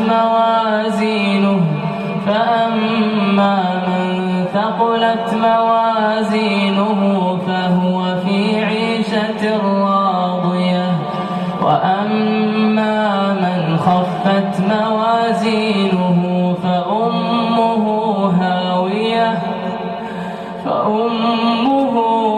موازينه. فأما من ثقلت موازينه فهو في عيشة راضية. وأما من خفت موازينه فأمه هاوية. فأمه